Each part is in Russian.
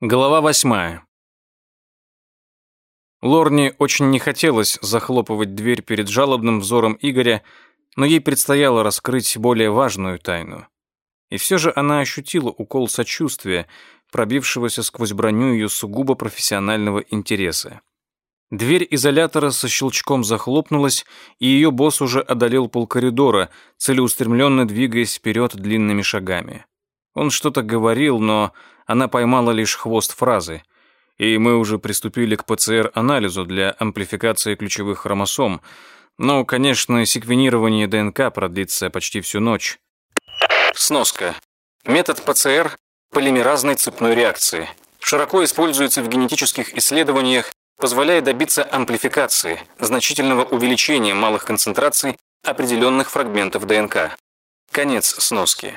Глава восьмая. Лорне очень не хотелось захлопывать дверь перед жалобным взором Игоря, но ей предстояло раскрыть более важную тайну. И все же она ощутила укол сочувствия, пробившегося сквозь броню ее сугубо профессионального интереса. Дверь изолятора со щелчком захлопнулась, и ее босс уже одолел полкоридора, целеустремленно двигаясь вперед длинными шагами. Он что-то говорил, но она поймала лишь хвост фразы. И мы уже приступили к ПЦР-анализу для амплификации ключевых хромосом. Но, конечно, секвенирование ДНК продлится почти всю ночь. Сноска. Метод ПЦР – полимеразной цепной реакции. Широко используется в генетических исследованиях, позволяя добиться амплификации, значительного увеличения малых концентраций определенных фрагментов ДНК. Конец сноски.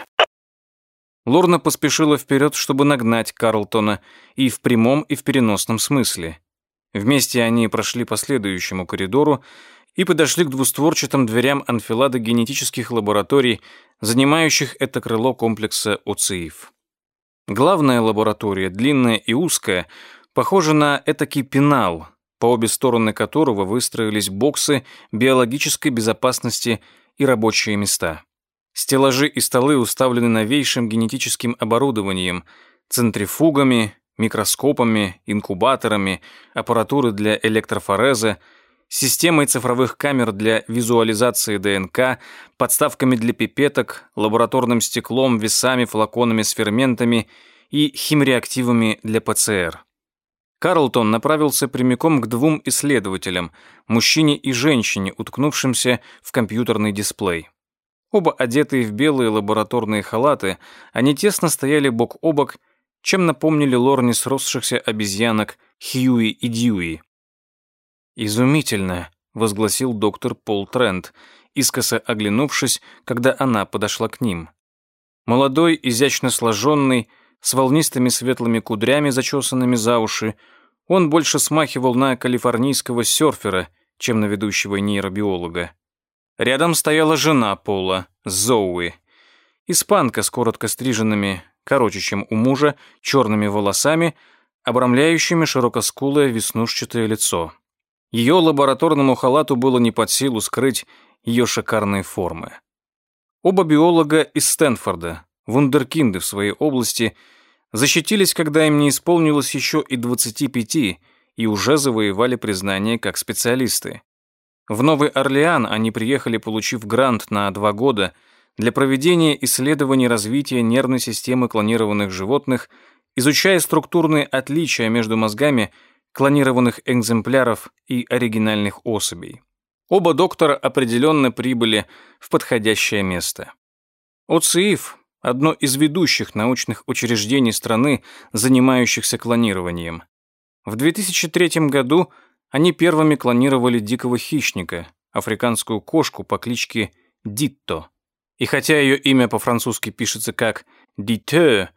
Лорна поспешила вперед, чтобы нагнать Карлтона и в прямом, и в переносном смысле. Вместе они прошли по следующему коридору и подошли к двустворчатым дверям анфилады генетических лабораторий, занимающих это крыло комплекса ОЦИИФ. Главная лаборатория, длинная и узкая, похожа на этакий пенал, по обе стороны которого выстроились боксы биологической безопасности и рабочие места. Стеллажи и столы уставлены новейшим генетическим оборудованием, центрифугами, микроскопами, инкубаторами, аппаратурой для электрофореза, системой цифровых камер для визуализации ДНК, подставками для пипеток, лабораторным стеклом, весами, флаконами с ферментами и химреактивами для ПЦР. Карлтон направился прямиком к двум исследователям, мужчине и женщине, уткнувшимся в компьютерный дисплей. Оба одетые в белые лабораторные халаты, они тесно стояли бок о бок, чем напомнили Лорне сросшихся обезьянок Хьюи и Дьюи. «Изумительно», — возгласил доктор Пол Трент, искоса оглянувшись, когда она подошла к ним. Молодой, изящно сложенный, с волнистыми светлыми кудрями, зачесанными за уши, он больше смахивал на калифорнийского серфера, чем на ведущего нейробиолога. Рядом стояла жена Пола, Зоуи. Испанка с коротко стриженными, короче, чем у мужа, черными волосами, обрамляющими широкоскулое веснушчатое лицо. Ее лабораторному халату было не под силу скрыть ее шикарные формы. Оба биолога из Стэнфорда, вундеркинды в своей области, защитились, когда им не исполнилось еще и 25, и уже завоевали признание как специалисты. В Новый Орлеан они приехали, получив грант на два года для проведения исследований развития нервной системы клонированных животных, изучая структурные отличия между мозгами клонированных экземпляров и оригинальных особей. Оба доктора определенно прибыли в подходящее место. ОЦИИФ – одно из ведущих научных учреждений страны, занимающихся клонированием. В 2003 году – они первыми клонировали дикого хищника, африканскую кошку по кличке Дитто. И хотя ее имя по-французски пишется как «Дитё»,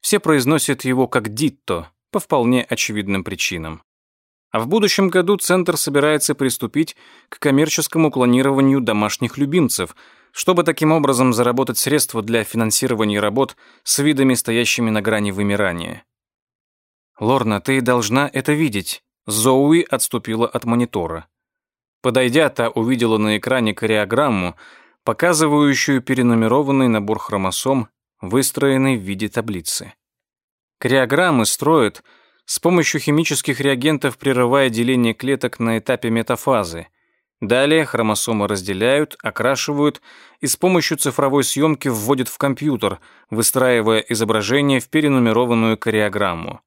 все произносят его как «Дитто» по вполне очевидным причинам. А в будущем году Центр собирается приступить к коммерческому клонированию домашних любимцев, чтобы таким образом заработать средства для финансирования работ с видами, стоящими на грани вымирания. «Лорна, ты должна это видеть», Зоуи отступила от монитора. Подойдя, та увидела на экране кореограмму, показывающую перенумерованный набор хромосом, выстроенный в виде таблицы. Кореограммы строят с помощью химических реагентов, прерывая деление клеток на этапе метафазы. Далее хромосомы разделяют, окрашивают и с помощью цифровой съемки вводят в компьютер, выстраивая изображение в перенумерованную кореограмму.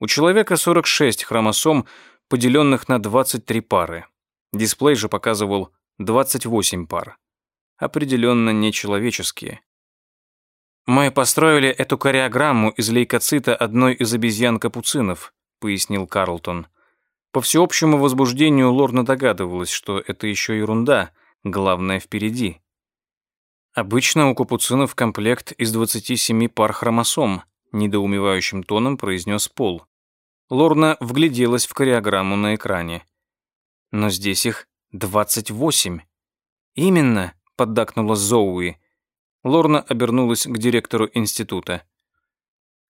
У человека 46 хромосом, поделенных на 23 пары. Дисплей же показывал 28 пар. Определенно нечеловеческие. «Мы построили эту кореограмму из лейкоцита одной из обезьян-капуцинов», пояснил Карлтон. По всеобщему возбуждению Лорна догадывалась, что это еще ерунда, главное впереди. Обычно у капуцинов комплект из 27 пар хромосом, недоумевающим тоном произнес Пол. Лорна вгляделась в кореограмму на экране. Но здесь их двадцать восемь. Именно, поддакнула Зоуи. Лорна обернулась к директору института.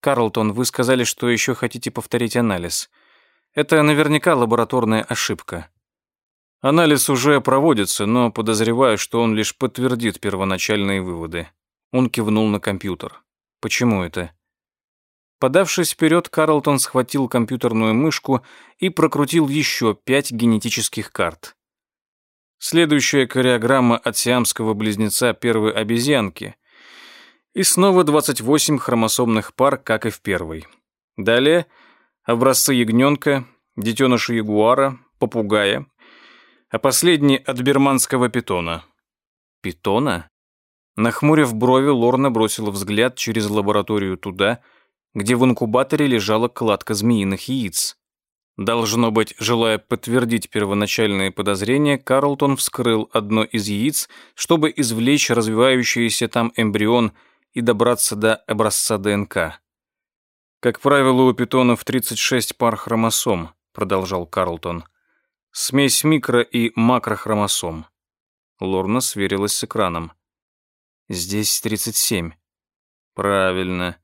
Карлтон, вы сказали, что еще хотите повторить анализ. Это наверняка лабораторная ошибка. Анализ уже проводится, но подозреваю, что он лишь подтвердит первоначальные выводы. Он кивнул на компьютер. Почему это? Подавшись вперед, Карлтон схватил компьютерную мышку и прокрутил еще пять генетических карт. Следующая кореограмма от сиамского близнеца первой обезьянки. И снова 28 хромосомных пар, как и в первой. Далее образцы ягненка, детеныша ягуара, попугая, а последний от берманского питона. Питона? Нахмурив брови, Лорна бросила взгляд через лабораторию туда, где в инкубаторе лежала кладка змеиных яиц. Должно быть, желая подтвердить первоначальные подозрения, Карлтон вскрыл одно из яиц, чтобы извлечь развивающийся там эмбрион и добраться до образца ДНК. Как правило, у питонов 36 пар хромосом, продолжал Карлтон. Смесь микро- и макрохромосом. Лорна сверилась с экраном. Здесь 37. Правильно.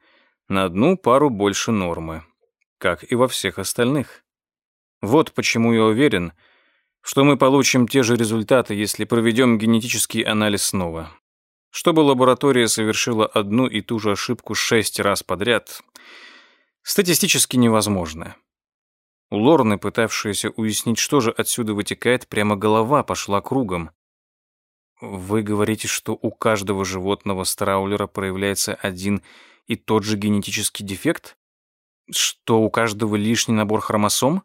На одну пару больше нормы. Как и во всех остальных. Вот почему я уверен, что мы получим те же результаты, если проведем генетический анализ снова. Чтобы лаборатория совершила одну и ту же ошибку шесть раз подряд, статистически невозможно. У Лорны, пытавшейся уяснить, что же отсюда вытекает, прямо голова пошла кругом. Вы говорите, что у каждого животного страулера проявляется один и тот же генетический дефект? Что у каждого лишний набор хромосом?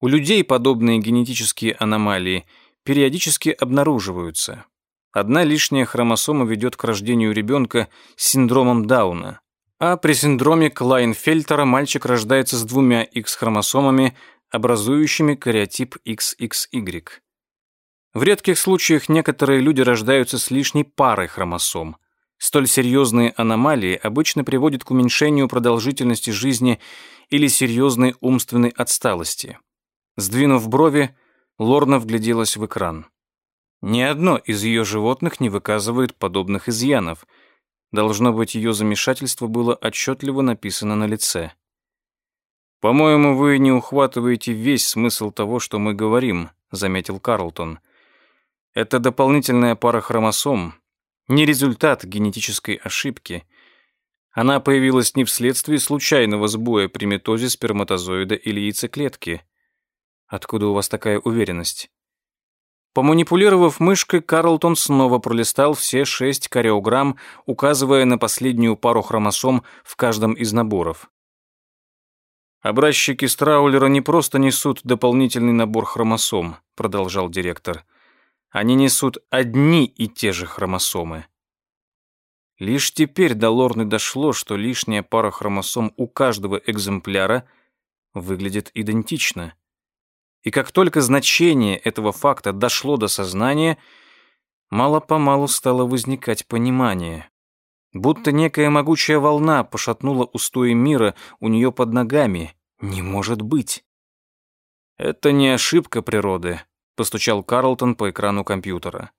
У людей подобные генетические аномалии периодически обнаруживаются. Одна лишняя хромосома ведет к рождению ребенка с синдромом Дауна, а при синдроме Клайнфельтера мальчик рождается с двумя X-хромосомами, образующими кариотип XXY. В редких случаях некоторые люди рождаются с лишней парой хромосом. Столь серьезные аномалии обычно приводят к уменьшению продолжительности жизни или серьезной умственной отсталости. Сдвинув брови, Лорна вгляделась в экран. Ни одно из ее животных не выказывает подобных изъянов. Должно быть, ее замешательство было отчетливо написано на лице. «По-моему, вы не ухватываете весь смысл того, что мы говорим», — заметил Карлтон. «Это дополнительная пара хромосом, не результат генетической ошибки. Она появилась не вследствие случайного сбоя при метозе сперматозоида или яйцеклетки. Откуда у вас такая уверенность? Поманипулировав мышкой, Карлтон снова пролистал все шесть кариограмм, указывая на последнюю пару хромосом в каждом из наборов. «Образчики Страулера не просто несут дополнительный набор хромосом», продолжал директор. «Они несут одни и те же хромосомы». Лишь теперь до Лорны дошло, что лишняя пара хромосом у каждого экземпляра выглядит идентично. И как только значение этого факта дошло до сознания, мало-помалу стало возникать понимание. Будто некая могучая волна пошатнула устои мира у нее под ногами. Не может быть. «Это не ошибка природы», — постучал Карлтон по экрану компьютера.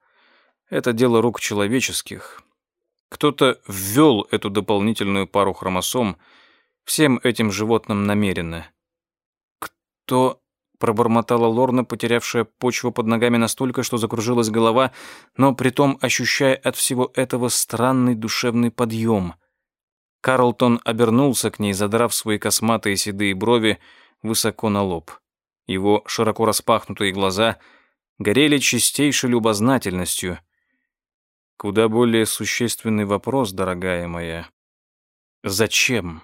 «Это дело рук человеческих. Кто-то ввел эту дополнительную пару хромосом всем этим животным намеренно». «Кто пробормотала Лорна, потерявшая почву под ногами настолько, что закружилась голова, но притом ощущая от всего этого странный душевный подъем. Карлтон обернулся к ней, задрав свои косматые седые брови высоко на лоб. Его широко распахнутые глаза горели чистейшей любознательностью. Куда более существенный вопрос, дорогая моя. Зачем?